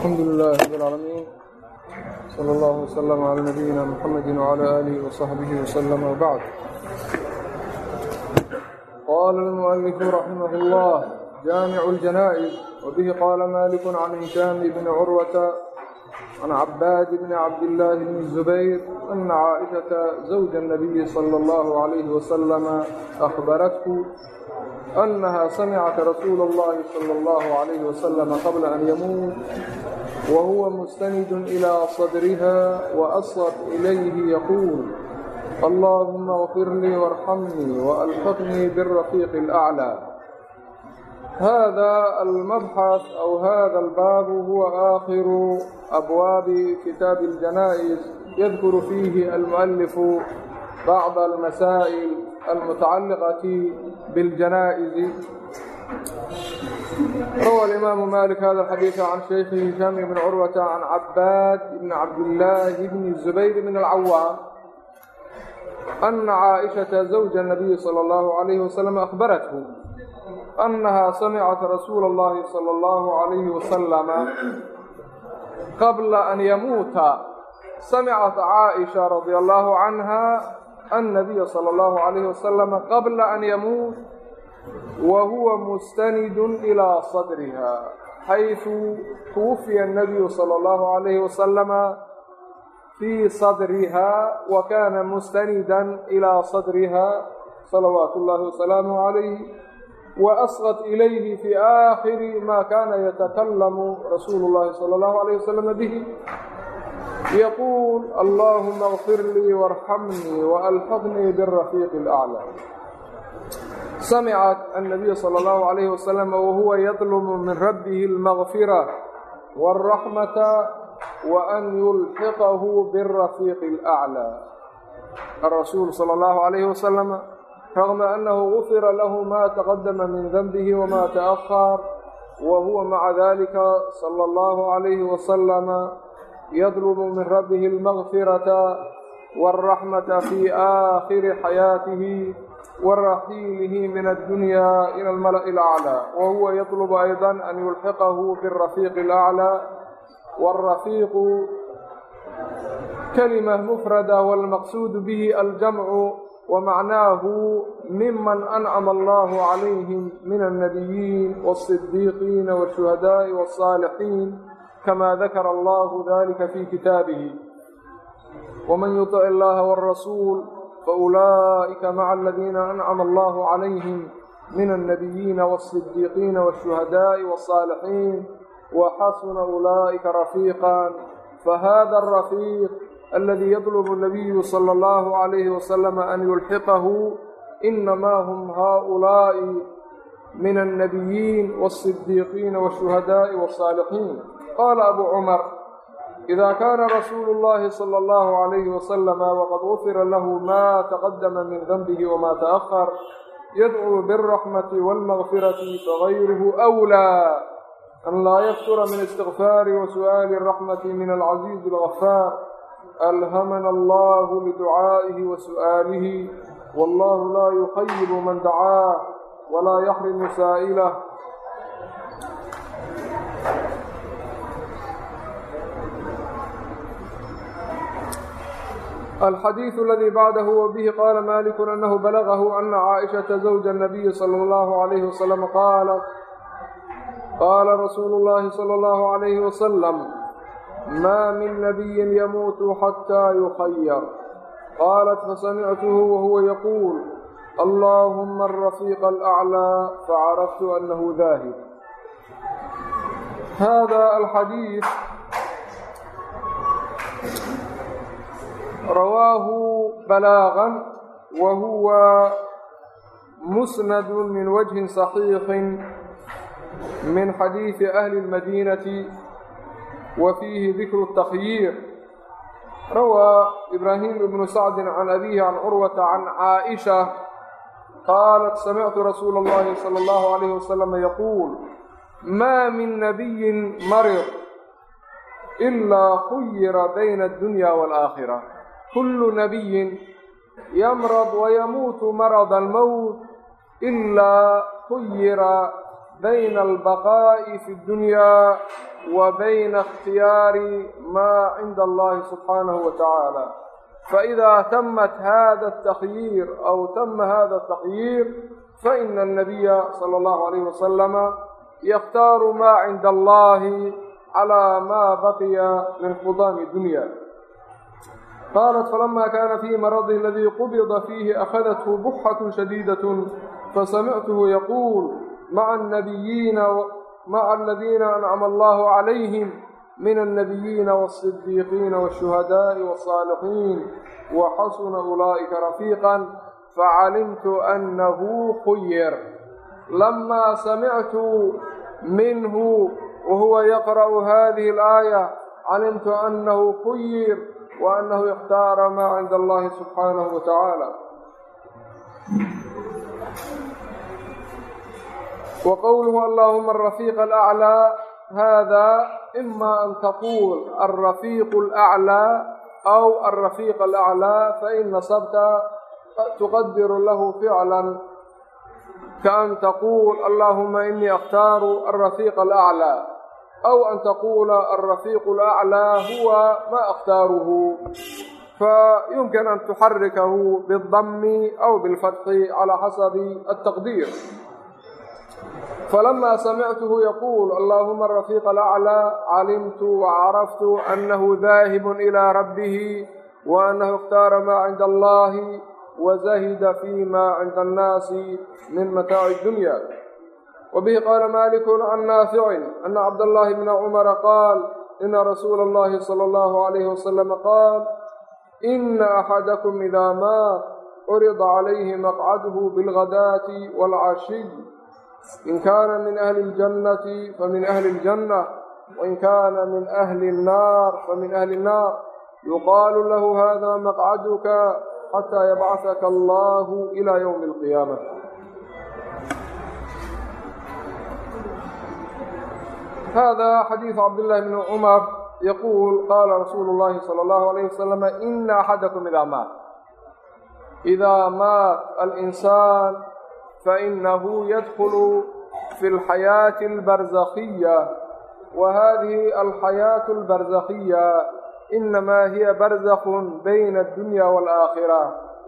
alxamdu lilahi rab اlcaalamiin sala اllah wslm calى nabiyina mxamedi wclى alih wصaxbihi wslm wbacd qala اlmualifu raximah اllah jaamicu اljanaa'iz wbihi qala malik can hishaami bni curwata can cabaad bni cabdillaahi bni zubayr ana caaishata zawja اnabiyi salى اllah عalayh wslm ahbarathu أنها سمعت رسول الله صلى الله عليه وسلم قبل أن يموت وهو مستند إلى صدرها وأصلت إليه يقول اللهم اغفر لي وارحمني وألحقني بالرفيق الأعلى هذا المبحث أو هذا الباب هو آخر أبواب كتاب الجنائز يذكر فيه المؤلف بعض المسائل المتعلقة بالجنائز روى الإمام مالك هذا الحديث عن شيخه هشام بن عروة عن عباد بن عبد الله بن الزبير بن العوام أن عائشة زوج النبي صلى الله عليه وسلم أخبرته أنها سمعت رسول الله صلى الله عليه وسلم قبل أن يموت سمعت عائشة رضي الله عنها النبي صلى الله عليه وسلم قبل أن يموت wa huwa mustanidun ilaa sadriha xaysu tuwufiya anabiyu sala allahu calayhi wasalama fii sadriha wa kaana mustanidan ilaa sadriha salawaatu ullaahi wasalaamuh calayh wa asqat ilayhi fi aakhiri maa kaana yatakalamu rasuulu llahi sala allahu calayh wasalama bihi yaquul allaahuma kfir lii warxamnii waalxiqnii birafiiqi alaclaa وألحقني بالرفيق الأعلى سمعت النبي صلى الله عليه وسلم وهو يطلب من ربه المغفرة والرحمة وأن يلحقه بالرفيق الأعلى الرسول صلى الله عليه وسلم رغم أنه غفر له ما تقدم من ذنبه وما تأخر وهو مع ذلك صلى الله عليه وسلم يطلب من ربه المغفرة والرحمة في آخر حياته ورحيله من الدنيا إلى الملأ الأعلى وهو يطلب أيضا أن يلحقه بالرفيق الأعلى والرفيق كلمة مفردة والمقصود به الجمع ومعناه ممن أنعم الله عليهم من النبيين والصديقين والشهداء والصالحين كما ذكر الله ذلك في كتابه ومن يطع الله والرسول فأولئك مع الذين أنعم الله عليهم من النبيين والصديقين والشهداء والصالحين وحسن أولئك رفيقا فهذا الرفيق الذي يطلب النبي صلى الله عليه وسلم أن يلحقه إنما هم هؤلاء من النبيين والصديقين والشهداء والصالحين قال أبو عمر إذا كان رسول الله صلى الله عليه وسلم وقد غفر له ما تقدم من ذنبه وما تأخر يدعو بالرحمة والمغفرة فغيره أولى أن لا يكثر من استغفار وسؤال الرحمة من العزيز الغفار ألهمنا الله لدعائه وسؤاله والله لا يخيب من دعاه ولا يحرم سائله الxadيiث اladي bعdh wbه qala malik أnah balغh أna caaئشhaةa زوجa النabiyi slى الlه عlyه وsلم qala qala rasuul الlahi slى الlه عlyه وsلم ma min نabiyi ymuut xatى yخyر qalat fasamictuh whuwa yquul allahma الرaفiq الأعlى facaraftu أnah dahib hada axadيiث rawaahu balaagan wa huwa musnadu min wajhin صaxiixin min xadiidi ahli اlmadiinati wa fiihi dikru الtakyiir rawaa ibraahim ibnu sacdi can abihi can curwata can caaئisha qaalat samictu rasuula اllahi salى اllahu عalayh wasalam yaquul ma min nabiyin marid ilaa khuyira bayna اddunya wاlآakhira kulu nabiyin yamrad wayamuutu marada almowt ilaa khuyira bayna albaqaa'i fi اddunya wa bayna اkhtiyaari ma cinda allahi subxaanahu wa tacaala faإida tamat hada الtakyiir aw tama hada الtakyiir faina الnabiya salى اllahu عalayh wasalama yakhtaaru ma cinda allahi calى ma baqiya min xudaami dunya qaalat falamaa kaana fii maradi aladii qubida fiihi akhadathu buxatu shadiidatun fasamictuhu yaquul maca annabiyiina maca aladiina ancama allahu calayhim min alnabiyiina waasidiiqiina waashuhadaa'i wasaalixiin waxasuna ulaa'ika rafiiqan facalimtu annahu khuyir lamaa samictu minhu wahuwa yaqra'u hadihi alaaya calimtu annahu khuyir وأنه اختار ما عند الله سبحانه وتعالى وقوله اللهم الرفيق الأعلى هذا إما أن تقول الرفيق الأعلى أو الرفيق الأعلى فإن نصبت تقدر له فعلا كأن تقول اللهم إني أختار الرفيق الأعلى أو أن تقول الرفيق الأعلى هو ما أختاره فيمكن أن تحركه بالضم أو بالفتح على حسب التقدير فلما سمعته يقول اللهم الرفيق الأعلى علمت وعرفت أنه ذاهب إلى ربه وأنه اختار ما عند الله وزهد فيما عند الناس من متاع الدنيا وبه قال مالك عن نافع أن عبد الله بن عمر قال إن رسول الله صلى الله عليه وسلم قال إن أحدكم إذا مات عرض عليه مقعده بالغداة والعشي إن كان من أهل الجنة فمن أهل الجنة وإن كان من أهل النار فمن أهل النار يقال له هذا مقعدك حتى يبعثك الله إلى يوم القيامة hada xadiidu cabdillaahi bni cumar yaquul qaala rasuulu llaahi sala allahu alayh wasalam ina axadakum idaa maat idaa maat alinsaan fainahu yadkulu fi alxayaati albarzakhiya wa hadihi alxayaatu albarzakhiya inamaa hiya barzakhun bayna addunya waalaakhira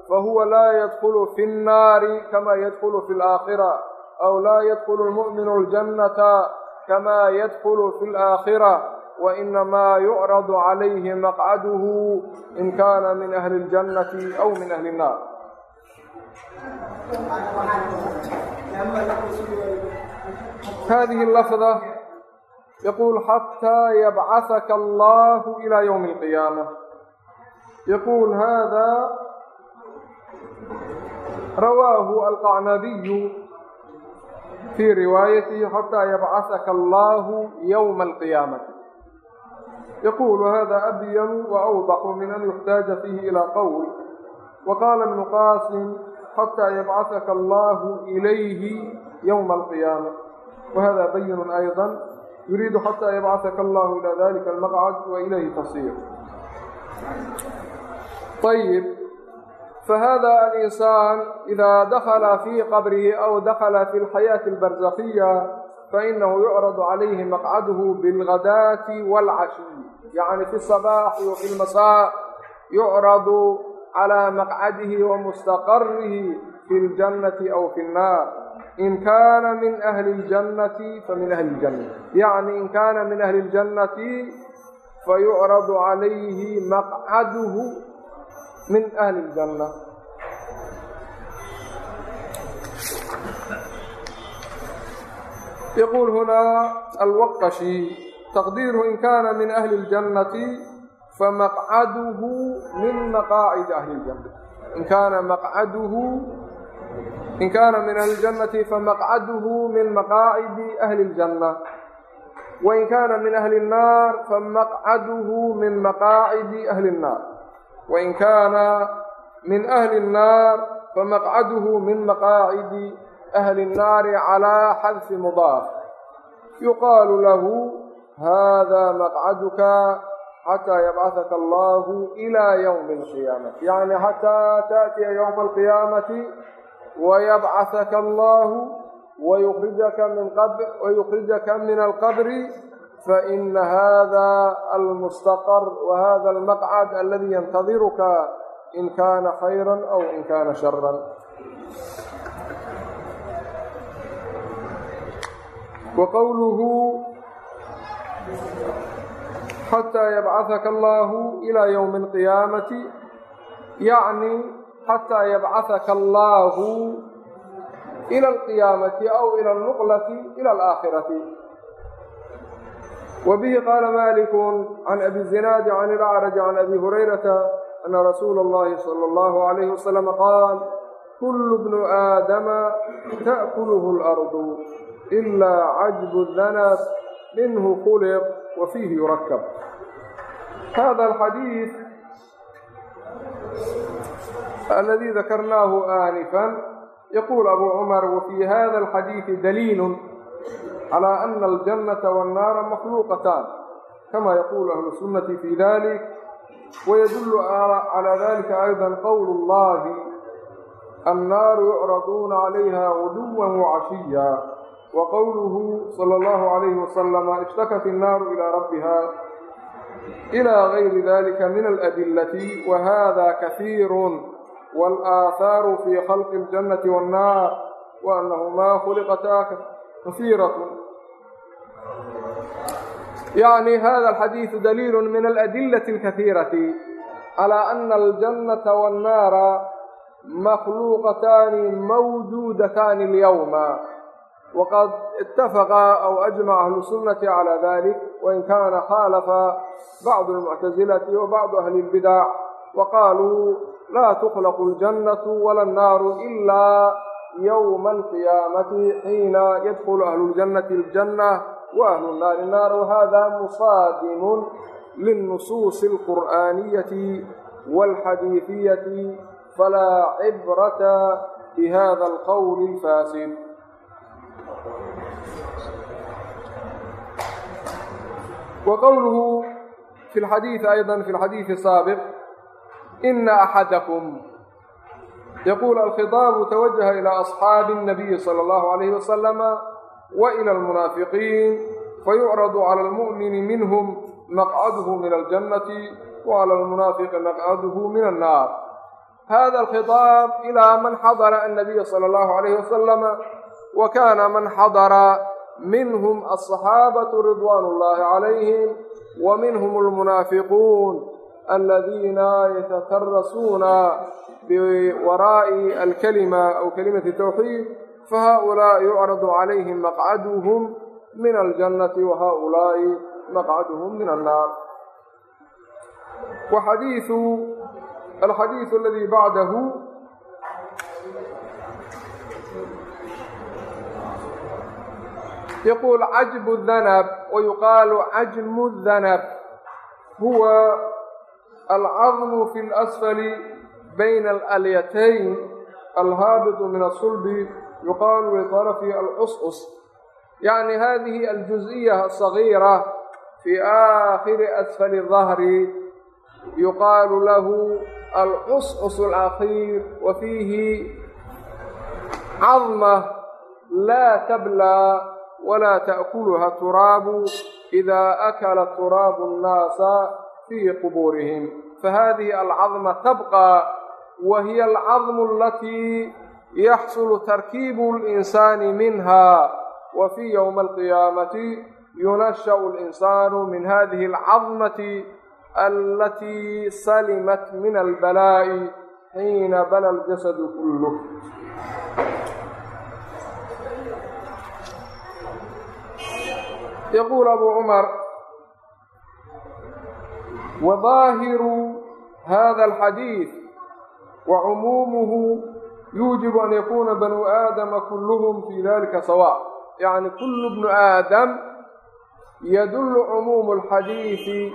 fahuwa laa yadkulu fi nnaari kama yadkulu fi alaakhira aw laa yadkulu almu'minu aljannata kamaa yadkulu fi laakhira wa inamaa yucradu calayhi maqcaduhu in kaana min ahli اljannati aw min ahli الnaar hadihi lafda yaquul xataa yabcahaka allahu ila ywmi اlqiyaama yaquul hada rawaahu alqacnabiyu fii riwaayatihi xataa yabcasaka allahu yowma alqiyaamati yaquulu hada abyanu wa awdaxu min an yuxtaaja fiihi ilaa qawl wa qaala ibnu qaasim xataa yabcasaka allahu ilayhi yowma alqiyaama wahada bayinun ayda yuriidu xataa yabcasaka allahu ilaa dalika almaqcad wa ilayhi tasiir ayib فهذا الإنسان إذا دخل في قبره أو دخل في الحياة البرزخية فإنه يعرض عليه مقعده بالغداة والعشي يعني في الصباح وفي المساء يعرض على مقعده ومستقره في الجنة أو في النار إن كان من أهل الجنة فمن أهل الجنة يعني إن كان من أهل الجنة فيعرض عليه مقعده من أهل الجنة يقول هنا الوقشي تقديره إن كان من أهل الجنة فمقعده من مقاعد أهل الجنة إن كان مقعده إن كان من أهل الجنة فمقعده من مقاعد أهل الجنة وإن كان من أهل النار فمقعده من مقاعد أهل النار wain kaana min ahli الnaar famaqcaduhu min maqaacidi ahli الnaari calىa xadfi mudaaf yuqaalu lahu hada maqcaduka xataa yabcahaka allahu ilaa ywmi اlqiyaamati yani xataa taأtiya ywma alqiyaamati wayabcahaka allahu wayukhrijaka min alqabri faina hada almustaqar wahada almaqcad aladi yantadiruka in kana khayra aw in kana shara waqowluhu xatى yabcahaka allahu ilى ywmi اlqiyaamati yacni xatىa yabcahaka allahu ilى اlqiyaamati aw ilى اlnuqlati ilى اlآakhirati wbihi qaala maliku can abi zinaadi can ilacraj can abi hurayrata ana rasuula اllahi sala اllahu alayhi wasalam qaal kulu bnu aadama ta'kulhu اlardu ila cajbu danab minhu khuliq wa fiihi yurakab hada alxadiid aladii dakarnaahu aanifan yaquul abu cumar wa fii hada alxadiidi daliil calى ana aljannata wannaara makhluuqataan kama yaquulu ahlu sunnati fi dalik wayadulu calى dalika ayضa qowl اllahi annaaru yucraduuna calayha guduwa wacashiya وqwlه slى الlه عlيه وsلم اشhtakat الnاar إlى rabha إlى غayri ذlika min الأdلة وhda kaثيir والآثاar fي khلq الجنة والناr وأnahma khلqta kaثيiraة yعnي hda الxadيiث dliil min الأdلة الkaثيiraة عlى أna الجنة والناar مkluqatani mwجudatani اليوم wqad itafaqa aw ajmaca ahlu sunnati calى dalik wain kana khaalafa bacdu اlmuctasilati wa bacdu ahli اlbidac waqaaluu laa tukhlaqu اljannatu wala annaaru ila ywma alqiyaamati xiina yadkulu ahlu اljannati اljanna wahlu naari naar wahada musaadimun linnusuusi alqur'aaniyati walxadiifiyati falaa cibrata bi hada alqowli alfaasid. Wa qowluhu fi lxadiidi aydan fi lxadiidi saabiq ina axadakum yaquul alkhitaabu tawajaha ilaa asxaabi الnabiyi salى اllahu alayh wasalama wa ila almunaafiqiin fayucradu cala almu'mini minhum maqcaduhu min aljannati wa cala almunaafiqi maqcaduhu min annaar hada alkhitaab ilaa man xadara annabiya sala allahu calayhi wasalama wa kaana man xadara minhum alصaxaabatu ridwaan اllahi calayhim wa minhum almunaafiquun aladiina yatatarasuuna biwaraa'i alkalima aw kalimati tawxiid fahaulaa'i yucradu calayhim maqcaduhum min aljannati wahaulaa'i maqcaduhum min annaar waxadiiu alxadiiu aladii bacdahu yaqul cajbu danab wayuqaalu cajmu danab huwa alcadmu fi اlasfali bayna alalyatayn alhaabitu min asulbi يقال لطرف العصعص يعني هذه الجزئية الصغيرة في آخر أسفل الظهر يقال له العصعص الأخير وفيه عظمة لا تبلى walaa ta'kuluha turaabu idaa akala turaabu annaasa fii qubuurihim fahadihi alcadma tabqa wa hiya alcadmu alatii yaxsulu tarkiibu اlinsaani minha wa fii ywmi alqiyaamati yunasha'u اlinsaanu min hadihi alcadmati alatii salimat min albalaa'i xiina bala aljasadu kulluh yaquul abu cumar wadaahiru hada alxadiid wa cumuumuhu yuujibu an yakuuna banu aadama kulluhum fi dalika sawa yacni kullu bnu aadam yadullu cumuumu alxadiidi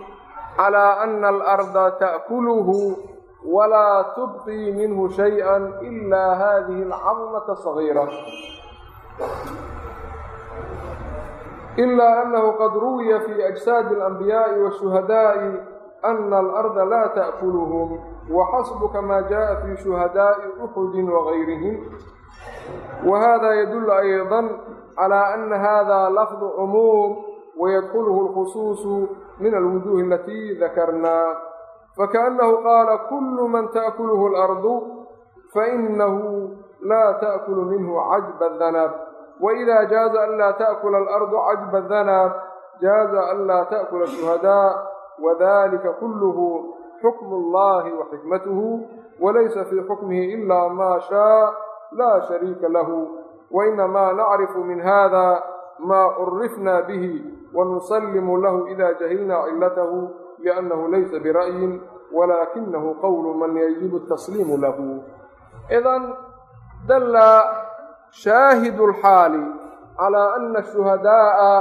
calaa ana alarda ta'kuluhu walaa tubqii minhu shayئa ila hadihi alcadmata sagiira إلا أنه قد روي في أجساد الأنبياء والشهداء أن الأرض لا تأكلهم وحسبك ما جاء في شهداء أحد وغيرهم وهذا يدل أيضا على أن هذا لفظ عموم ويدخله الخصوص من الوجوه التي ذكرنا فكأنه قال كل من تأكله الأرض فإنه لا تأكل منه عجب الذنب وإذا جاز ألا تأكل الأرض عجب الذنب جاز ألا تأكل الشهداء وذلك كله حكم xukmu اllahi wa xikmatuhu walaysa fii xukmihi ila ma shaa la shariika lahu wainama nacrifu min hada ma curifna bihi wanusalimu lahu ida jahilna cilatahu liannahu laysa bira'yin walaakinahu qowlu man yajibu tasliimu lahu idan dalla shaahidu lxaali calaa ana ashuhadaa'a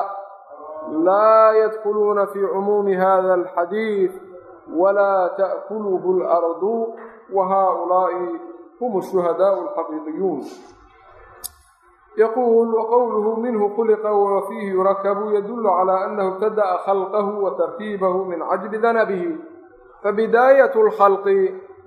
laa yadkuluuna fii cumuumi hada alxadiid الأرض وهؤلاء هم الشهداء الحقيقيون يقول وقوله منه خلق وفيه يركب يدل على أنه ابتدأ خلقه وتركيبه من عجب ذنبه فبداية الخلق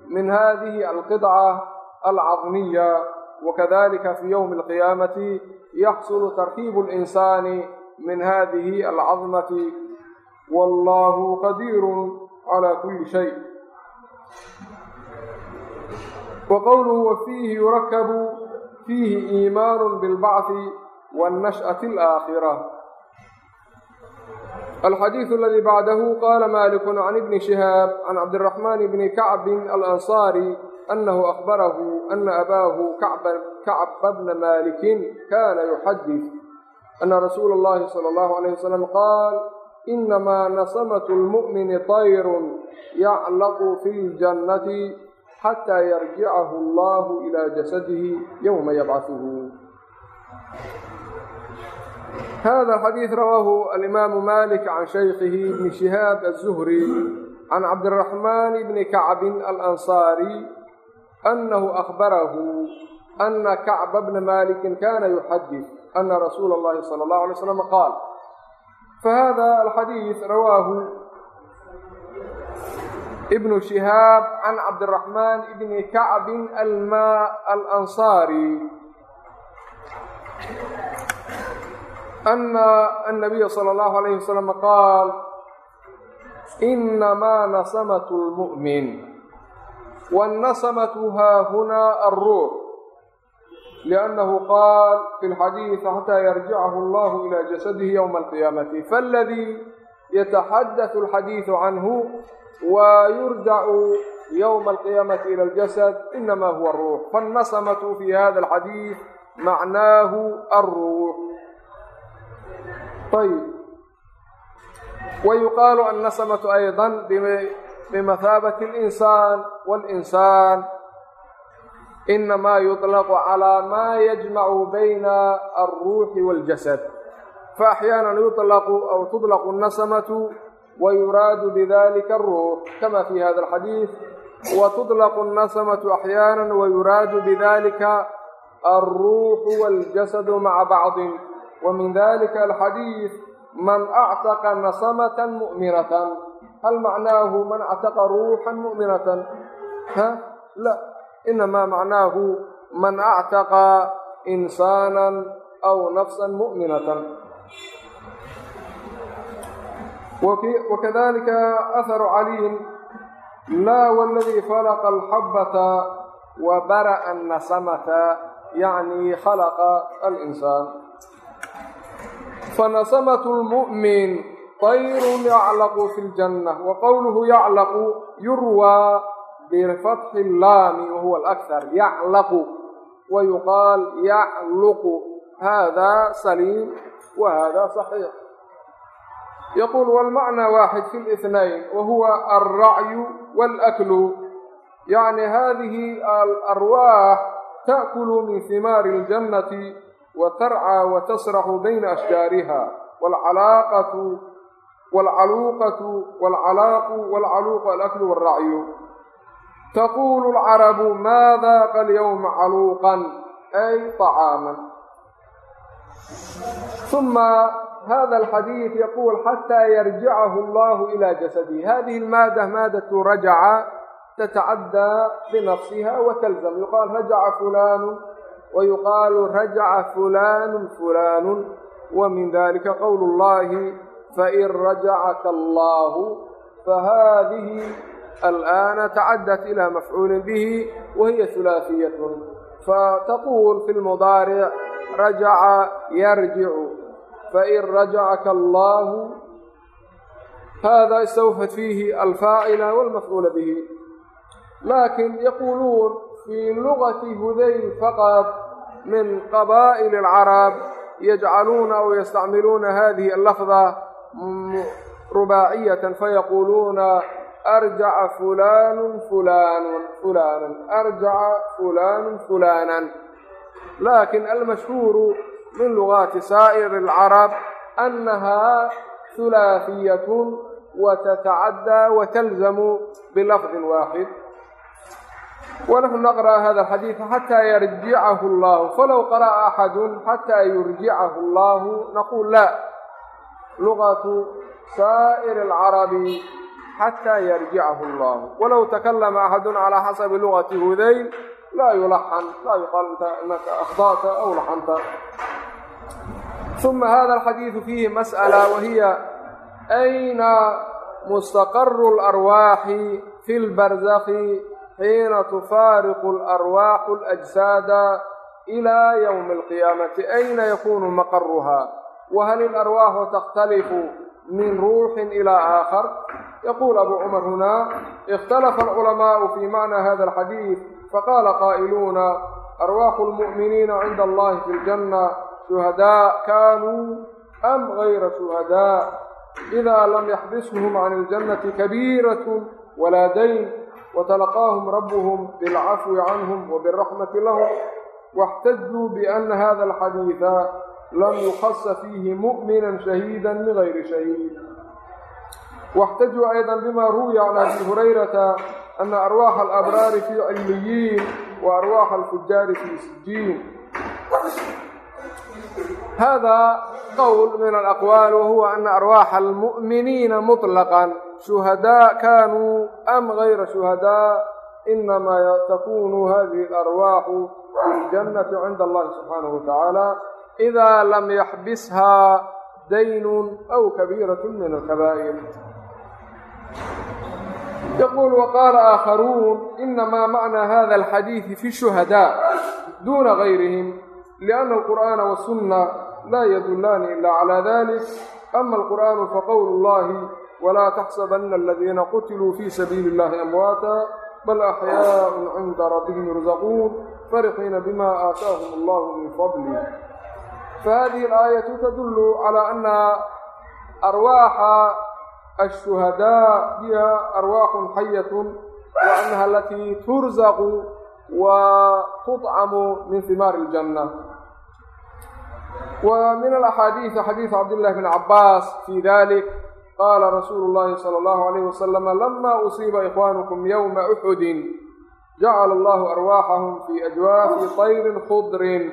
من هذه القطعة العظمية وكذلك في يوم القيامة يحصل تركيب الإنسان من هذه العظمة والله قدير على كل شيء وقوله وفيه يركب فيه إيمان بالبعث والنشأة الآخرة الحديث الذي بعده قال مالك عن ابن شهاب عن عبد الرحمن بن كعب الأنصاري أنه أخبره أن أباه كعب, كعب بن مالك كان يحدث أن رسول الله صلى الله عليه وسلم قال إنما نسمة المؤمن طير يعلق في الجنة حتى يرجعه الله إلى جسده يوم يبعثه هذا الحديث رواه الإمام مالك عن شيخه ابن شهاب الزهري عن عبد الرحمن بن كعب الأنصاري أنه أخبره أن كعب بن مالك كان يحدث أن رسول الله صلى الله عليه وسلم قال فهذا الحديث رواه ابن شهاب عن عبد الرحمن بن كعب الماء الأنصاري أن النبي صلى الله عليه وسلم قال إنما نسمة المؤمن والنسمة ها هنا الروح لأنه قال في الxadيiث xtى yrجعh الlh إlى جسdه yوم القiyاamaةi fاldي yتxdث الxadيiث عnه ويرجع يوم القيامة إلى الجسد إنما هو الروح fالنسمة في هذا الحديث معناه الروح ayb ويqاl النسمة أيضا بمثابة الإنسان والإنسان إنما يطلق على ما يجمع بين الروح والجسد فأحيانا يطلق أو تطلق النسمة ويراد بذلك الروح كما في هذا الحديث وتطلق النسمة أحيانا ويراد بذلك الروح والجسد مع بعض ومن ذلك الحديث من أعتق نسمة مؤمنة هل معناه من اعتق روحا مؤمنة ها لا إنما معناه من اعتق إنسانا أو نفسا مؤمنة وكذلك أثر علي لا والذي خلق الحبة وبرأ النسمة يعني خلق الإنسان فنسمة المؤمن طير يعلق في الجنة وقوله يعلق يروى bifatxi laami wa huwa akhar yaclaqu wa yuqaal yacluqu hada saliim wa hada صaxiix yaquul wlmacnaa waaxid fi lihnayn wa huwa alracyu walaklu yacni hadihi alarwaax taakulu min himaari اljannati wa tarcaa wa tasraxu bayna ashjaariha wlcalaaqatu wlcaluuqatu wlcalaaqu wlcaluuqu alaklu wاlracyu الأكل والرعي تقول العرب ما ذاق اليوم علوقا أي طعاما ثم هذا الحديث يقول حتى يرجعه الله إلى جسده هذه المادة مادة رجع تتعدى بنفسها وتلزم يقال رجع فلان ويقال رجع فلان فلان ومن ذلك قول الله فإن رجعك الله فهذه الآن تعدت إلى مفعول به وهي ثلاثية فتقول في المضارع رجع يرجع فإن رجعك الله هذا استوفت فيه الفاعل والمفعول به لكن يقولون في لغة هذيل فقط من قبائل العرب يجعلون أو يستعملون هذه اللفظة رباعية فيقولون أرجع فلان فلان فلانا أرجع فلان فلانا لكن المشهور من لغات سائر العرب أنها ثلاثية وتتعدى وتلزم بلفظ واحد ونحن نقرأ هذا الحديث حتى يرجعه الله فلو قرأ أحد حتى يرجعه الله نقول لا لغة سائر العرب xataa yarjicahu allahu walow takallama axadun calaa xasabi lugati hudayn laa yulaxan laa yuqaal inta inaka akhda'ta aw laxanta uma hada alxadiidu fiihi mas'ala wahiya ayna mustaqaru larwaaxi fi lbarzakhi xiina tufaariqu larwaaxu alajsaada ilaa yowmi alqiyaamati ayna yakunu maqaruhaa wahal ilarwaaxu takhtalifu min ruuxin ilaa aakhar يقول أبو عمر هنا اختلف العلماء في معنى هذا الحديث فقال قائلون أرواح المؤمنين عند الله في الجنة شهداء كانوا أم غير شهداء إذا لم يحبسهم عن الجنة كبيرة ولا دين وتلقاهم ربهم بالعفو عنهم وبالرحمة لهم واحتجوا بأن هذا الحديث لم يخص فيه مؤمنا شهيدا لغير شهيد واحتجوا أيضا بما روي عن أبي هريرة أن أرواح الأبرار في عليين وأرواح الفجار في سجين هذا قول من الأقوال وهو أن أرواح المؤمنين مطلقا شهداء كانوا أم غير شهداء إنما تكون هذه الأرواح في الجنة عند الله سبحانه وتعالى إذا لم يحبسها دين أو كبيرة من الكبائر yaquul waqaala aakharuun inamaa macnaa hada alxadiidi fi shuhadaa duuna gayrihim lianna alqur'aana wasunna laa yadullaani ilaa calaa dalik ama alqur'aanu faqowlu llahi walaa taxsabanna aladiina qutiluu fii sabiili illahi amwaata bal axyaaءun cinda rabbihim yurzaquun farixiina bima aataahum allahu min fadli fahadihi alaayatu tadullu calaa ana arwaaxa الشهداء هي أرواح حية وأنها التي ترزق وتطعم من ثمار الجنة ومن الأحاديث حديث عبد الله بن عباس في ذلك قال رسول الله صلى الله عليه وسلم لما أصيب إخوانكم يوم أحد جعل الله أرواحهم في أجواف طير خضر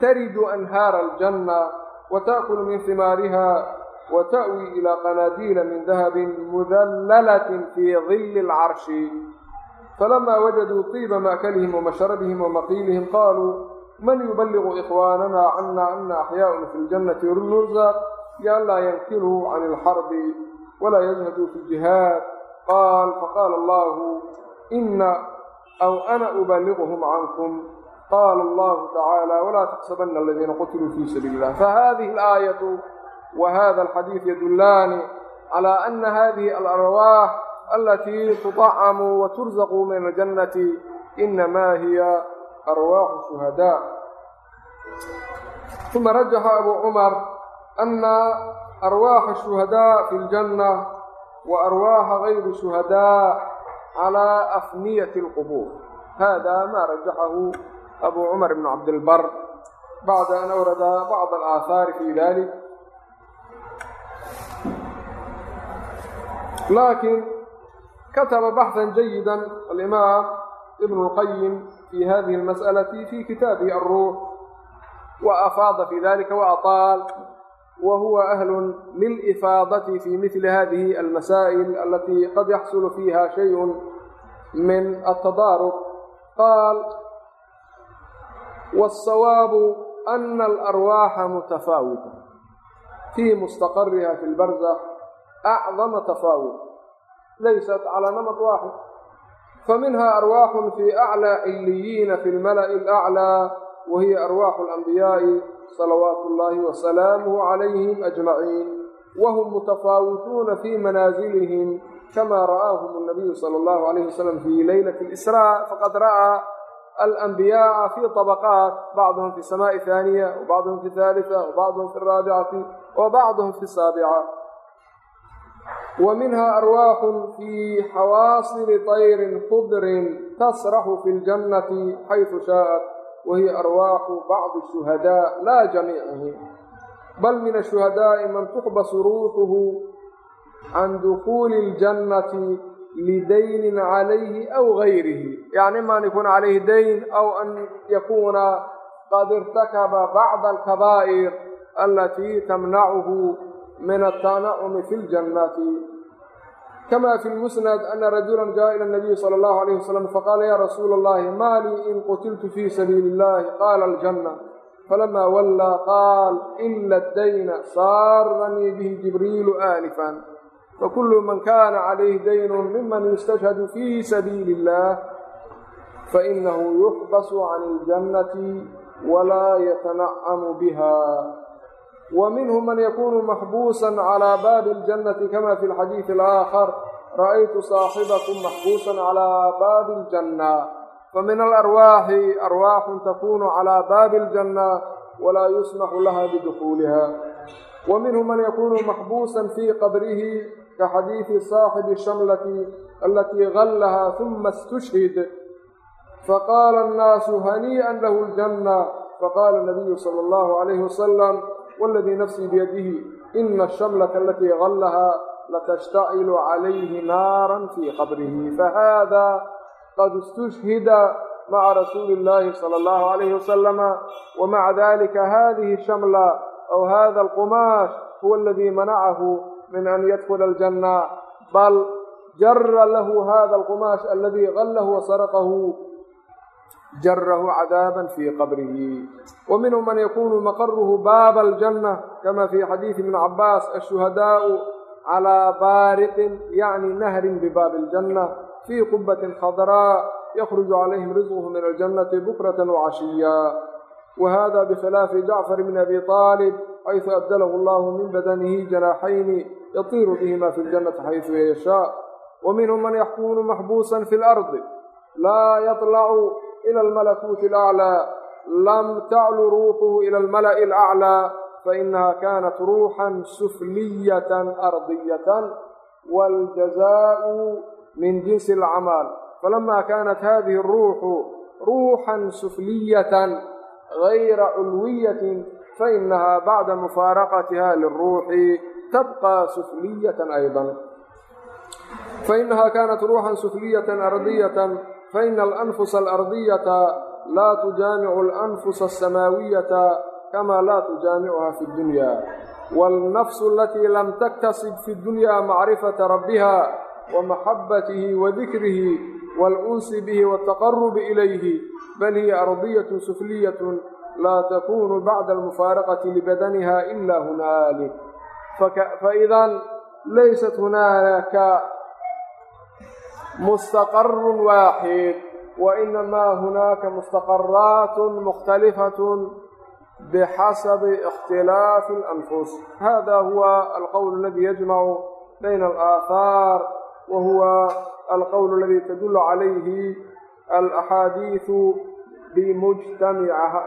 ترد أنهار الجنة وتأكل من ثمارها wa ta'wii ilaa qanaadiila min dahabin mudallalatin fii dilli alcarshi falamaa wajaduu tiiba maakalihim wa mashrabihim wa maqiilihim qaaluu man yuballigu ikhwaanana cana ana axyaa'un fi ljannati nurzaq yan laa yankinuu can ilxarbi walaa yajhaduu fi jihaad qaal faqaala allahu ina aw ana uballiguhum cankum qaala allahu tacaala walaa taxsabanna aladiina qutiluu fii sabiili illah fahadihi aayatu وهذا الحديث يدلان على أن هذه الأرواح التي تطعم وترزق من الجنة إنما هي أرواح الشهداء ثم رجح أبو عمر أن أرواح الشهداء في الجنة وأرواح غير الشهداء على أفنية القبور هذا ما رجحه أبو عمر بن عبد البر بعد أن أورد بعض الآثار في ذلك laakiin kataba baxثa jayida alimaam ibn اlqayim fi hadihi اlmasأalaةi fi kitaabihi aلruux waafaada fi dalika waaطaal وهو أهل للإفاضة في مثل هذه المسائل التي قد يحصل فيها شيء من التضارب قال والصواب أن الأرواح متفاوتة في مستقرها في البرزخ acdama tafaawud laysat calaa namat waaxid faminha arwaaxun fii aclaa ciliyiina fi lmala'i alaclaa wa hiya arwaaxu alambiyaai salawaatu اllahi wasalaamuhu calayhim ajmaciin wahum mutafaawituuna fii manaasilihim kama ra'aahum nabiyu sala allahu alayh wasalam fii leylati lisraa faqad ra'aa alanbiyaaa fii طabaqaat bacduhum fi samaa'i haaniya wa bacduhum fi haalitha wa bacduhum fi araabicati wa fi saabica wa minhaa arwaaxun fii xawaasili tayrin khudrin tasraxu fi ljannati xaysu shaa'at wahiya arwaaxu bacdi shuhadaa laa jamiicihim bal min ashuhadaa'i man tuxbasu ruuxuhu can dukuuli iljannati lidaynin calayhi aw gayrihi yani ima an yakuuna calayhi dayn aw an yakuuna qad irtakaba bacda alkabaa'ir alatii tamnachu min atana'umi fi ljannati kama fi lmusnad ana rajulan jaa ila nabiyi sala allahu alayh wasalam faqaala ya rasuula allahi maa lii in qutiltu fi sabiili illahi qaala aljanna falamaa wallaa qaal ila dayna saaranii bihi jibriilu aanifan fakulu man kana calayhi daynu miman yustashhadu fi sabiili illah fainahu yuxbasu can iljannati walaa yatana'amu biha wa minhum man yakunu maxbuusan calaa baabi ljannati kama fi lxadiidi alaakhar ra'aytu saaxibakum maxbuusan calaa baabi ljanna famin alarwaaxi arwaaxun takunu calaa baabi ljanna walaa yusmaxu laha bidukhuuliha wa minhum man yakunu maxbuusan fii qabrihi ka xadiidi saaxibi shamlati alatii gallaha huma istushhid faqaala annaasu hanii'an lahu ljanna faqaala nabiyu sala allahu calayhi wasalam waladii nafsii biyadihi ina ashamlata alatii gallaha latashtacilu calayhi naaran fii qabrihi fahada qad istushhida maca rasuuli illahi sala allahu calayhi wasalama wamaca dalika hadihi shamla aw hada alqumaash huwa aladii manacahu min an yadkula aljanna bal jara lahu hada alqumaash aladii gallahu wasaraqahu jarahu cadaaban fii qabrihi wa minhum man yakunu maqaruhu baaba aljanna kama fi xadiidi ibni cabaas ashuhadaau calaa baariqin yacni nahrin bibaabi aljanna fii qubatin khadraa yakruju calayhim risquhu min aljannati bukratan wacashiya wa hada bikhilaafi jacfar bni abi aalib xaysu abdalahu allahu min badanihi janaaxayni yatiiru bihima fi ljannati xaysu yashaa wa minhum man yakunu maxbuusan fi lardi laa yaطlacu إلى الملكوت الأعلى لم تعل روحه إلى الملأ الأعلى فإنها كانت روحا سفلية أرضية والجزاء من جنس الأعمال فلما كانت هذه الروح روحا سفلية غير علوية فإنها بعد مفارقتها للروح تبقى سفلية أيضا فإنها كانت روحا سفلية أرضية faina alanfusa alardiyata laa tujaamicu alanfusa alsamaawiyata kama laa tujaamicuha fi ddunyaa waalnafsu alatii lam taktasib fi ddunyaa macrifata rabbiha wamaxabatihi wadikrihi waalunsi bihi waltaqarubi ilayhi bal hiya ardiyatu sufliyatu laa takunu bacda almufaaraqati libadaniha ila hunaalik faidan laysat hunaaka mustaqarun waaxid wainamaa hunaaka mustaqaraat mukhtalifaة bxasabi اkhtilaafi اlanfus hada huwa alqowl aladi yajmacu bayna alaahaar wa huwa alqowl aladi tadulu calayhi alaxaadiiثu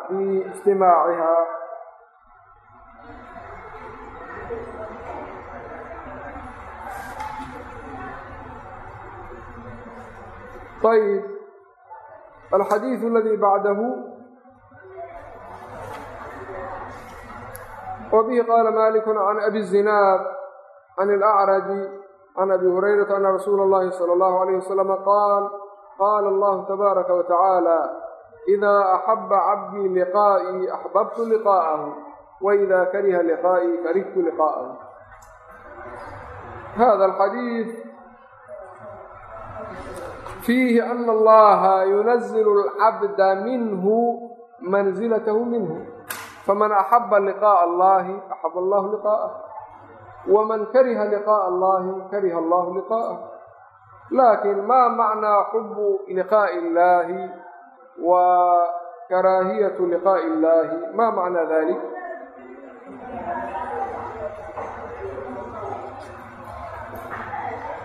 biijtimaaciha ayb alxadiidu aladii bacdahu wa bihi qaala maaliku can abi zinaab can alacraji can abi hurayrata ana rasuula اllahi salى allahu alayh wasalama qaal qaala allahu tabaaraka wa tacaala idaa axaba cabdii liqaa'ii axbabtu liqaa'ahu wa idaa kariha liqaa'ii karihtu liqaa'ahu hada xadiid fiihi ana allaha yunazilu alcabda minhu mansilatahu minhu faman axaba liqaa'a allahi axaba allahu liqaa'ah waman kariha liqaa'a allahi kariha allahu liqaa'ah laakin ma macnaa xubu liqaa'i illahi wa karaahiyatu liqaa'i illahi ma macnaa dalik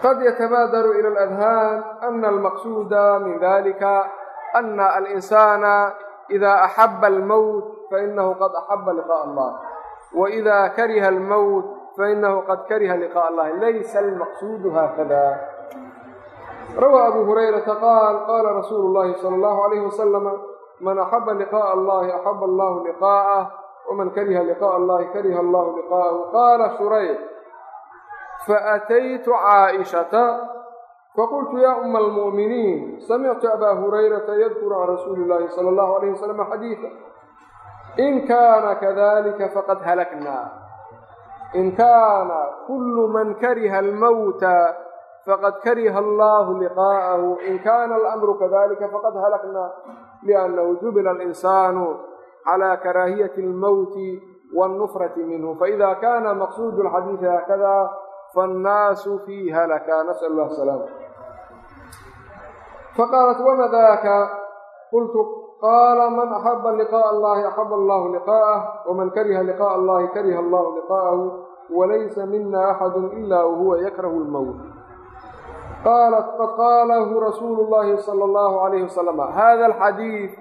qad yatbaadaru ila aladhaan ana almaqsuuda min dalika ana alinsana ida axaba almowt fainahu qad axaba liqaa allah waida kariha almowt fainahu qad kariha liqaa allah laysa almaqsuudu haakada rawaa abu hurayrata qaal qaala rasuulu llahi sala allahu alayhi wasalama man axaba liqaءa allahi axaba allahu liqaa'ah waman kariha liqaءa allahi kariha allahu liqaa'ahu qaala shurayc faataytu caaishata faqultu ya uma almu'miniin samictu abaa hurayrata yadkuru can rasuuli illaahi sala allahu alayh wasalam xadiida in kaana kadalika faqad halaknaa in kaana kullu man kariha almawta faqad kariha allahu liqaa'ahu in kaana alamru kadalika faqad halaknaa liannahu jubila alinsaanu cala karaahiyati almawti wannufrati minhu faida kana maqsuudu alxadiidi hakada faannaasu fii halaka nasal allah salaama faqaalat wama daka qultu qaala man axaba liqaaءa allahi axaba allahu liqaa'ah waman kariha liqaaءa allahi kariha allahu liqaa'ahu walaysa mina axadu ila wahuwa yakrahu lmowt qaalat qad qaalahu rasuulu llahi sala allahu alayhi wasalam hada alxadiid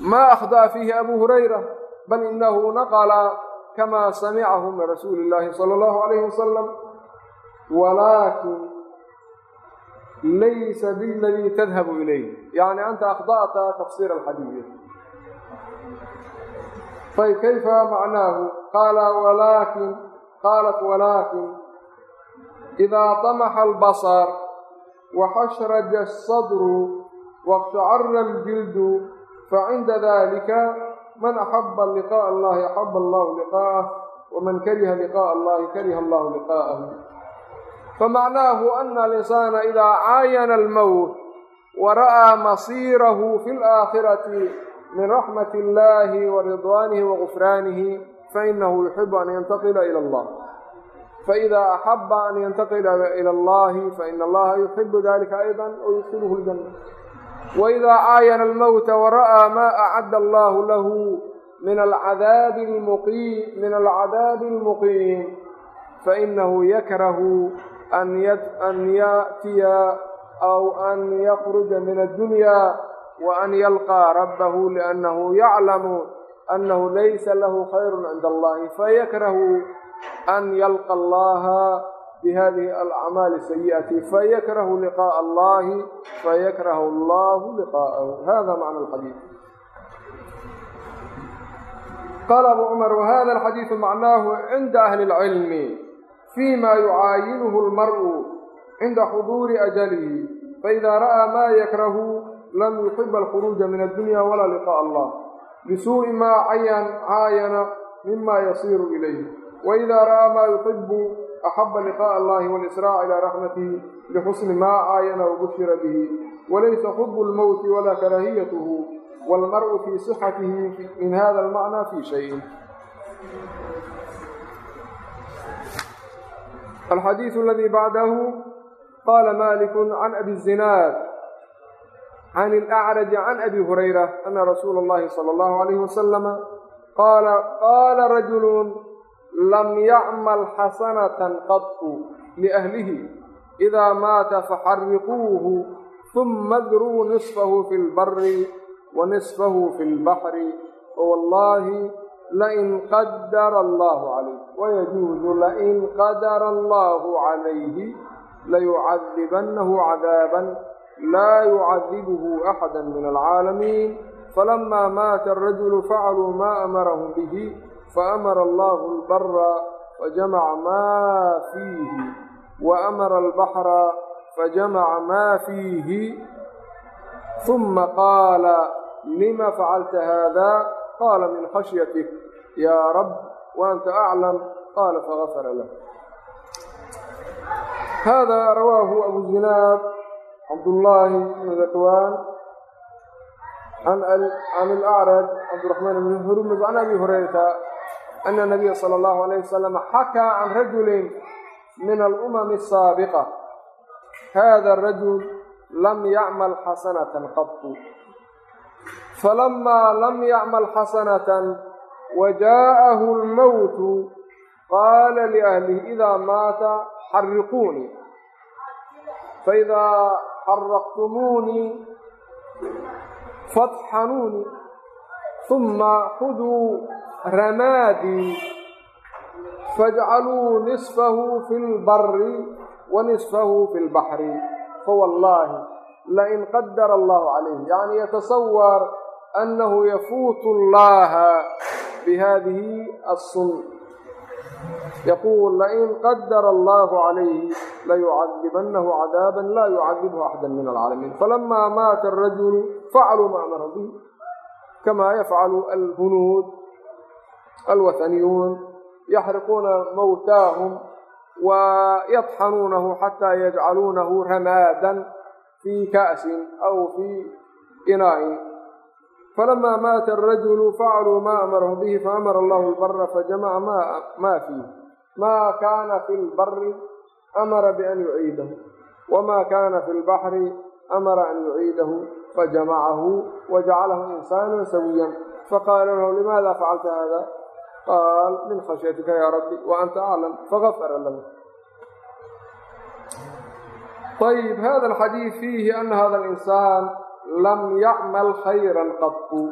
ma akhda'a fiihi abu hurayra bal inahu naqla kama samicahu min rasuuli illahi sala allahu alayhi wasalam walaakin laysa biladii tadhabu ilayh yani anta akhda'ta tafsir alxadiid ayb kayfa macnaahu qaala walaakin qaalat walaakin إida طمxa الbصر وxashraج الصdr واqشhcra الجild facinda ذlika man أxaba لqاء الlahi أxaba اllah لqاءه وman kariha لqاء الlahi kariha اllah لqاءه famacnaahu ana lisaana idaa caayana almowt wa ra'aa masiirahu fi laakhirati min raxmati illahi wa ridwaanihi wa gufraanihi fainahu yuxibu an yantaqila ila allah faidaa axaba an yantaqila ila allahi faina allaha yuxibu dalika ayda wayudkhiluhu ljanna waidaa caayana almowta wara'aa maa acadda allahu lahu min alcadaabi almuqiim fainahu yakrahu an yatiya aw an yakruja min addunya wa an yalqaa rabbahu liannahu yaclamu annahu laysa lahu khayru cinda allahi fayakrahu an yalqa allaha bihadihi alacmaali sayi'ati fayakrahu liqaa'a allahi fayakrahu allahu liqaa'ahu hada macna alxadiid qala abu cumar wahada alxadiidu macnaahu cinda ahli اlcilmi fii ma yucaayinuhu lmar'u cinda xuduuri ajalihi faida ra'aa maa yakrahu lam yuxiba alkhuruuja min addunya walaa liqa'a allah bisuu'i maa cayan caayana mima yasiiru ilayh waida ra'aa maa yuxibu axaba liqa'a allahi walisraaca ilaa raxmatihi lixusni maa caayana wabushira bihi walaysa xubu lmowti walaa karaahiyatuhu waalmar'u fii sixatihi min hada almacnaa fii shayin alxadiidu aladii bacdahu qaala malikun can abi zinaad can alacraji can abi hurayra ana rasuula اllahi sala allahu alayhi wasalama qaala qaala rajulu lam yacmal xasanatan qadfu liahlihi idaa maata faxariquuhu huma adruu nisfahu fi lbari wa nisfahu fi lbaxri wawallaahi lain qadara allahu calayh wayajuuzu lain qadara allahu calayhi layucadibannahu cadaaban laa yucadibuhu axada min alcaalamiin falama maata arajulu facaluu ma amarahum bihi faamara allahu albara fajamaca maa fiihi wa amara albaxra fajamaca maa fiihi huma qaala lima facalta hada qaala min khashyatik yaa rab waanta aclam qaala fagafara lah hada rawaahu abu zinaab cabdullaahi bn dakwaan can ilacraj cabdiraxmaan bn hurmuz can abi hurayrata ana nabiya sala allahu alayh wasalam xakaa can rajulin min alumami asaabiqa hada arajul lam yacmal xasanatan qatu falamaa lam yacmal xasanatan wajaa'ahu lmowtu qaala liahlihi idaa maata xariquunii faidaa xaraqtumuunii fatxanuunii huma khuduu ramaadii faاjcaluu nisfahu fi اlbari wa nisfahu fi اlbaxri fawallaahi lain qadara allahu calayh yani yatasawar يتصور أنه يفوت الله بهذه الصنع يقول لئن قدر الله عليه ليعذبنه عذابا لا يعذبه أحدا من العالمين فلما مات الرجل فعلوا ما أمر به كما يفعل الهنود الوثنيون يحرقون موتاهم ويطحنونه حتى يجعلونه رمادا في كأس أو في إناء فلما مات الرجل فعلوا ما أمره به فأمر الله البر فجمع ما, ما فيه ما كان في البر أمر بأن يعيده وما كان في البحر أمر أن يعيده فجمعه وجعله إنسانا سويا فقال له لماذا فعلت هذا قال من خشيتك يا ربي وأنت أعلم فغفر له طيب هذا الحديث فيه أن هذا الإنسان lam yacmal khayran qatu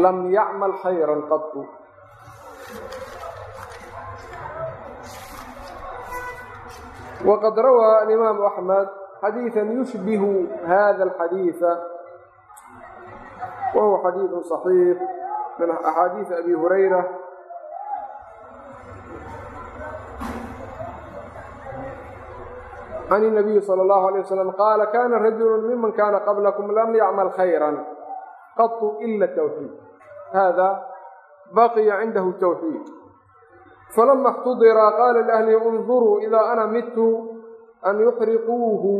lam yacmal khayran qatu waqad rawaa alimaamu axmed xadiidan yushbihu hada alxadiida wahuwa xadiidu صaxiix min axaadiidi abi hurayra can inabiyi sala allahu alay wasalam qaala kana rajulu miman kana qablakum lam yacmal khayran qatu ila tawxiid hada baqiya cindahu tawxiid falama اxtudira qaala lahli اnduruu ida ana midtu an yuxriquuhu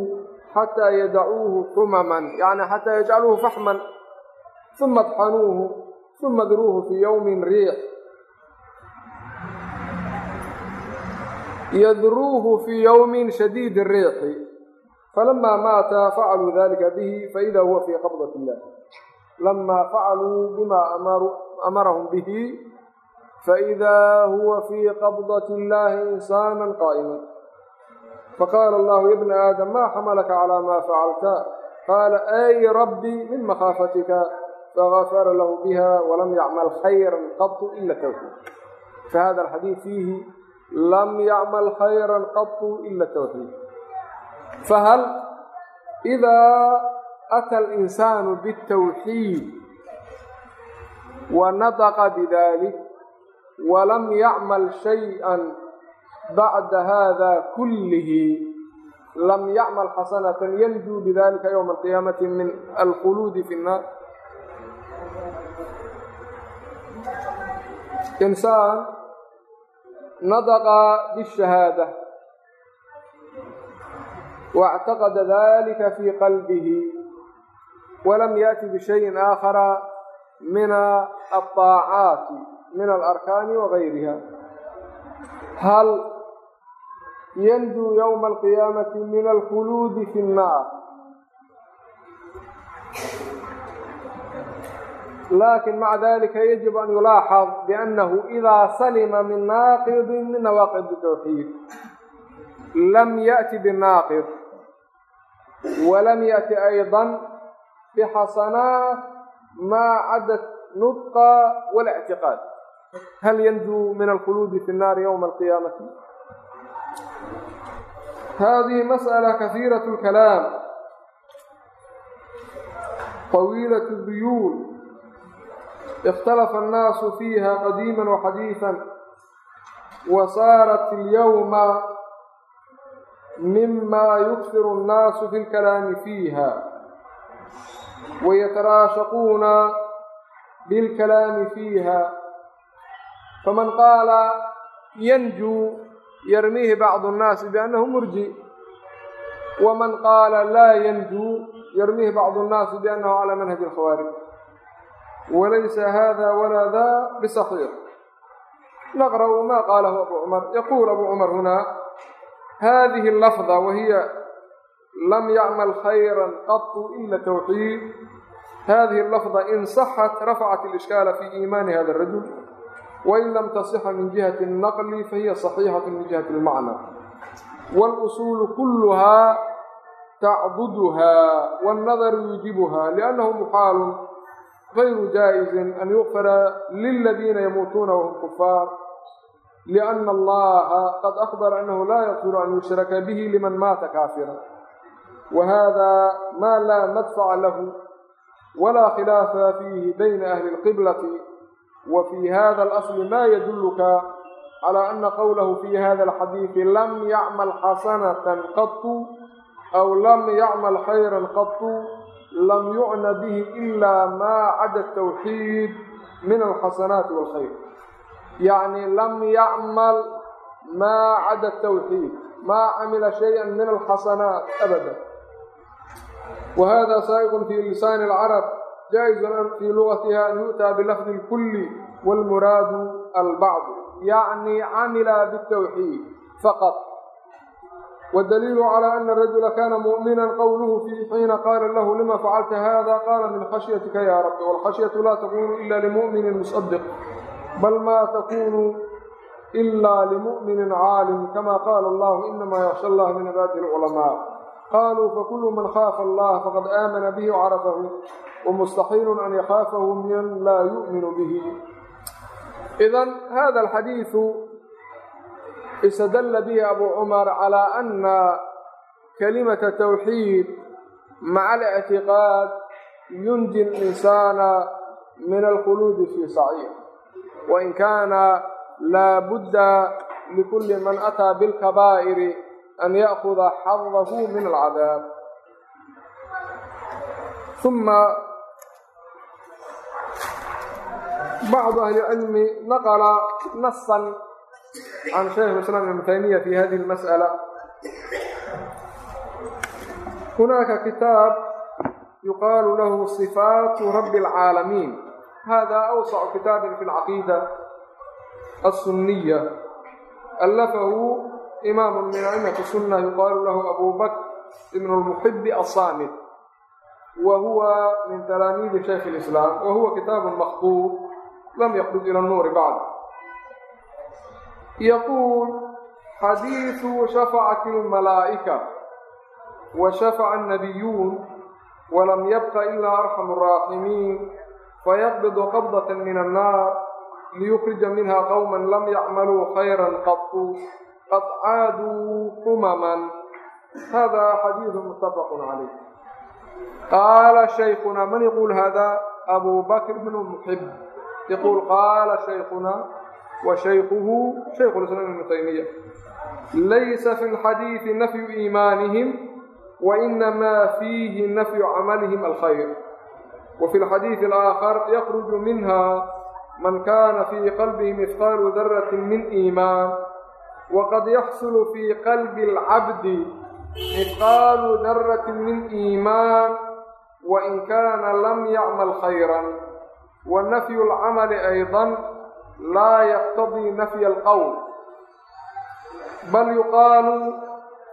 xataa yadacuuhu xumaman yani xataa yajcaluuhu faxman uma adxanuuhu uma adruuhu fii yowmin riix yadruuhu fii yowmin shadiidi riixi falamaa maata facaluu dalika bihi faida huwa fii qabdat illah lamaa facaluu bimaa amarahum bihi faidaa huwa fii qabdat illaahi insaana qaa'ima faqaala allahu ya bna aadam maa xamalaka calaa maa facalta qaala ay rabbii min makhaafatika fagafara lahu biha walam yacmal khayra qatu ila tawfiid fa hada alxadiid fiihi lam yacmal khayran qatu ila tawxiid fahal idaa ata alinsaanu biاtawxiid wanataqa bidalik walam yacmal shayئa bacda hada kullihi lam yacmal xasanatan yanjuu bidalika ywma alqiyaamati min alkhuluudi fi nnaar insaan نطق بالشهادة واعتقد ذلك في قلبه ولم يأتي بشيء آخر من الطاعات من الأركان وغيرها هل ينجو يوم القيامة من الخلود في النار لكن مع ذلك يجب أن يلاحظ بأنه إذا سلم من ناقض من نواقض التوحيد لم يأتي بالناقض ولم يأتي أيضا بحسنات ما عدت نطق ولا اعتقاد هل ينجو من الخلود في النار يوم القيامة هذه مسألة كثيرة الكلام طويلة ikhtalafa annaasu fiiha qadiima waxadiidan wa saarat alyawma mima yukfiru annaasu fi lkalaami fiiha wayataraashaquuna bilkalaami fiiha faman qaala yanjuu yarmiihi bacdu annaasi biannahu murji waman qaala laa yanjuu yarmiihi bacdu annaasi biannahu calaa manhaji alkhawaarij walaysa hada walaa da bisaxiix naqra'u ma qaalahu abu cumar yaquul abu cumar hunaa hadihi lafda wahiya lam yacmal khayra qatu ila tawxiid hadihi lafda in saxat rafacat alishkaala fi iimaani hada arajul wain lam tasixa min jihati alnaqli fahiya saxiixatu min jihati almacna walusuulu kuluhaa tacduduha wاnnadaru yujibuha liannahu muxaalun غayru jaaئizin an yugfara liladiina yamuutuuna wahum kufaar liأna allaha qad akbara annahu laa yakfiru an yushraka bihi liman maata kaafira wahada ma laa madfaca lahu wla khilaafa fiihi bayna ahli اlqiblati wa fii hada اlasli ma yadulka calى ana qowlahu fi hada alxadiidi lam yacmal xasanatan qatu aw lam yacmal khayra qatu lam yucna bihi ila ma cada tawxiid min alxasanaati wاlkhayr yacni lam yacmal ma cada tawxiid ma camila shayئa min alxasanaat abada وhda saaئq fi lisaan الcarab jaaئز fi lugatiha an yu'tى bilafdi الkuli wاlmuraadu albacd yacni camila bالtwxiid faqط wdaliilu calى ana rajula kana mu'mina qowluhu fi xiina qaala lahu lima facalta hada qaala min khashyatika ya rabbi wاlkhashyatu la takunu ila limu'minin musadiq bal ma takunu ila limu'minin caalim kama qaala allah inama yaksha allah min cibaadihi اlculamaa qaluu fakulu man khaafa allah faqad aamana bihi carafahu wmustaxiilu an yakhaafahu man la yu'minu bihi idan hada xadiiu istadalla bihi abu cumar calaa ana kalimata tawxiid maca alictiqaad yundi اlinsaana min alkhuluudi fi saciir wain kaana laa budda likuli man ataa bilkabaa'iri an ya'kuda xadahu min alcadaab uma bacdu ahli cilmi naqla nasan can shaykh islaam ibnu taymiya fi hadihi اlmas'ala hunaaka kitaab yuqaalu lahu sifaatu rabbi اlcaalamiin hada awsacu kitaabin fi lcaqiida asuniya allafahu imaamu min aimati sunna yuqaalu lahu abu bakr ibn lmuxibi asaamid wa huwa min talaamiidi shaykh اlislaam wa huwa kitaabu maktuub lam yaqdud ila nuuri bacd yaquul xadiidu shafacati اlmalaa'ika wa shafaca الnabiyuun walam yabqa ilaa arxam الraaximiin fayaqbidu qabdaة min annaar liyukrija minha qowma lam yacmaluu khayra qatu qad caaduu umaman hada xadiidu mutafaqu calayh qaala shaykuna man yaquul hada abu bakr bnu muxib yaquul qaala shaykuna wa shaykhuhu shaykhu lislaam ibnu taymiya laysa fi lxadiidi nafyu iimaanihim wa inamaa fiihi nafyu camalihim alkhayr wa fi lxadiidi alaakhar yakruju minha man kana fii qalbihi mithqaalu darati min iimaan waqad yaxsulu fii qalbi alcabdi mithqaalu darati min iimaan wain kaana lam yacmal khayran wa nafyu alcamali aydan laa yaqtadii nafya alqowl bal yuqaalu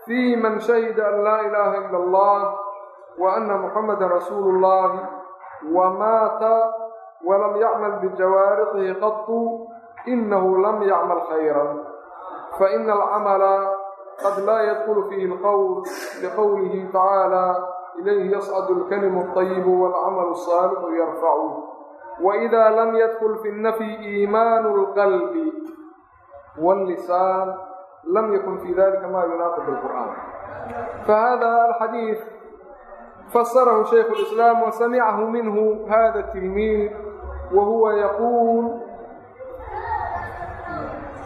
fii man shahida an laa ilaaha ila allah wa ana muxamada rasuulu llahi wa maata walam yacmal bijawaarixihi qatu inahu lam yacmal khayran faina alcamala qad laa yadkulu fiihi alqowl liqowlihi tacaala ilayhi yascadu alkalimu alطayibu walcamalu asaalixu yarfacu wإda lam ydkl fi الnfyi iimaan اlqalbi wاllisaan lam yakun fi dalika ma yunaaqib اlqur'aan fahada alxadiid fasarahu shaykhu اlislaam wasamicahu minhu hada الtilmiid wahuwa yaquul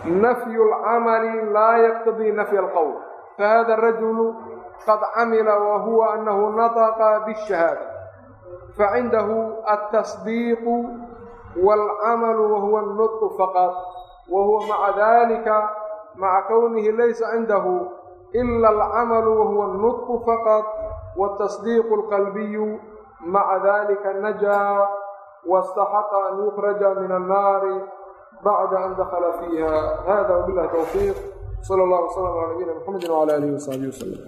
nafyu اlcamali laa yaqtadii nafy اlqowl fahada الrajulu qad camila wahuwa anahu naطqa bالshahaada facindahu altasdiiqu wاlcamalu wahuwa الnutqu faqad wa huwa maca dalika maca kownihi laysa cindahu ila alcamalu wahuwa الnutqu faqad والتصديق القلبي مع ذلك نجا واستحق أن يخرج من النار بعد أن دخل فيها هذا وبالله توفيق صلى الله وسلم على نبينا محمد وعلى آله وصحبه وسلم